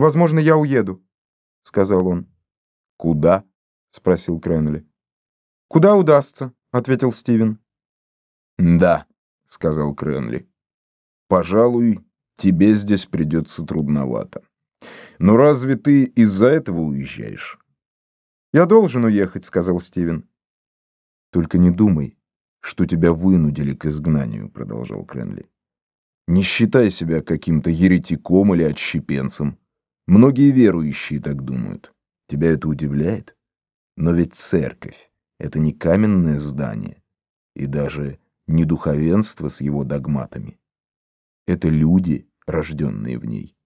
Возможно, я уеду», — сказал он. «Куда?» — спросил Кренли. «Куда удастся», — ответил Стивен. «Да», — сказал Кренли. «Пожалуй, тебе здесь придется трудновато. Но разве ты из-за этого уезжаешь?» «Я должен уехать», — сказал Стивен. «Только не думай, что тебя вынудили к изгнанию», — продолжал Кренли. «Не считай себя каким-то еретиком или отщепенцем. Многие верующие так думают. Тебя это удивляет? Но ведь церковь — это не каменное здание и даже не духовенство с его догматами. Это люди, рожденные в ней.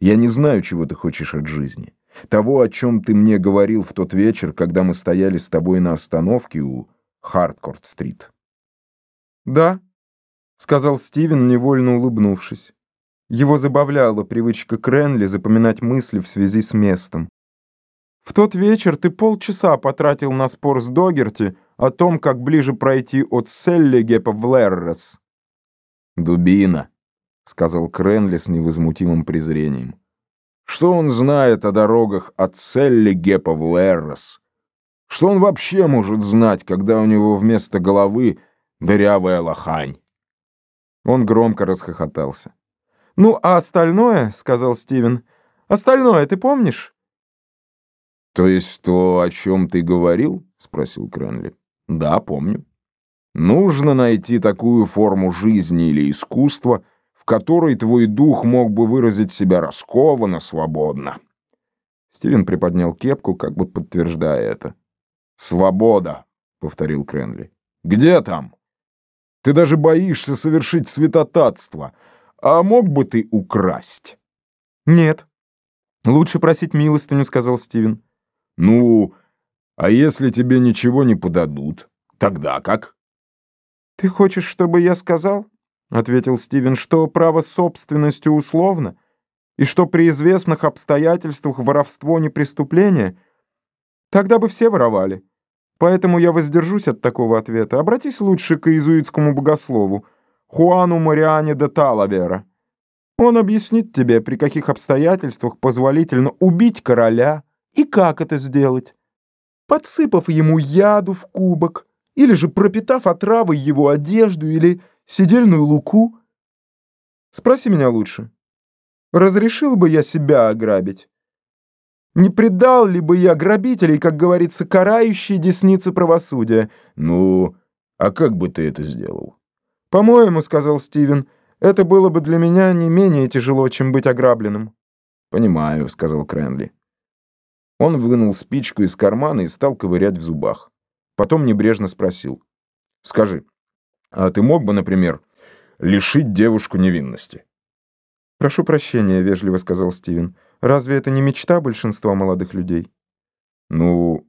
Я не знаю, чего ты хочешь от жизни. Того, о чем ты мне говорил в тот вечер, когда мы стояли с тобой на остановке у Хардкорт-стрит. «Да», — сказал Стивен, невольно улыбнувшись. Его забавляла привычка Кренли запоминать мысли в связи с местом. «В тот вечер ты полчаса потратил на спор с Догерти о том, как ближе пройти от Селлигепа в Леррес». «Дубина», — сказал Кренли с невозмутимым презрением. «Что он знает о дорогах от Селлигепа в Леррес? Что он вообще может знать, когда у него вместо головы дырявая лохань?» Он громко расхохотался. «Ну, а остальное, — сказал Стивен, — остальное ты помнишь?» «То есть то, о чем ты говорил?» — спросил Кренли. «Да, помню. Нужно найти такую форму жизни или искусства, в которой твой дух мог бы выразить себя раскованно, свободно». Стивен приподнял кепку, как бы подтверждая это. «Свобода», — повторил Кренли. «Где там? Ты даже боишься совершить святотатство». А мог бы ты украсть? Нет. Лучше просить милостыню, сказал Стивен. Ну, а если тебе ничего не подадут, тогда как? Ты хочешь, чтобы я сказал? ответил Стивен, что право собственности условно и что при известных обстоятельствах воровство не преступление? Тогда бы все воровали. Поэтому я воздержусь от такого ответа. Обратись лучше к иезуитскому богослову. Хуану Мариане де Талавера. Он объяснит тебе, при каких обстоятельствах позволительно убить короля и как это сделать. Подсыпав ему яду в кубок, или же пропитав отравой его одежду или седельную луку. Спроси меня лучше. Разрешил бы я себя ограбить? Не предал ли бы я грабителей, как говорится, карающей десницы правосудия? Ну, а как бы ты это сделал? «По-моему, — сказал Стивен, — это было бы для меня не менее тяжело, чем быть ограбленным». «Понимаю», — сказал Кренли. Он вынул спичку из кармана и стал ковырять в зубах. Потом небрежно спросил. «Скажи, а ты мог бы, например, лишить девушку невинности?» «Прошу прощения», — вежливо сказал Стивен. «Разве это не мечта большинства молодых людей?» «Ну,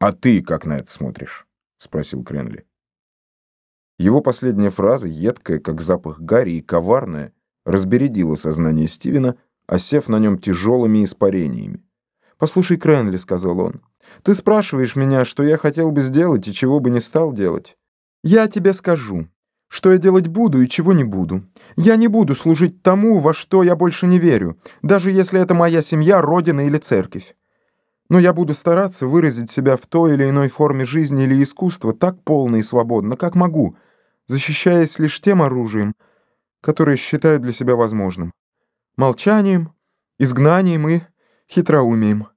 а ты как на это смотришь?» — спросил Кренли. Его последняя фраза, едкая, как запах гари и коварная, разбередила сознание Стивена, осев на нем тяжелыми испарениями. «Послушай, Кренли», — сказал он, — «ты спрашиваешь меня, что я хотел бы сделать и чего бы не стал делать. Я тебе скажу, что я делать буду и чего не буду. Я не буду служить тому, во что я больше не верю, даже если это моя семья, родина или церковь. Но я буду стараться выразить себя в той или иной форме жизни или искусства так полно и свободно, как могу, защищаясь лишь тем оружием, которое считаю для себя возможным. Молчанием, изгнанием и хитроумием.